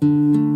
Música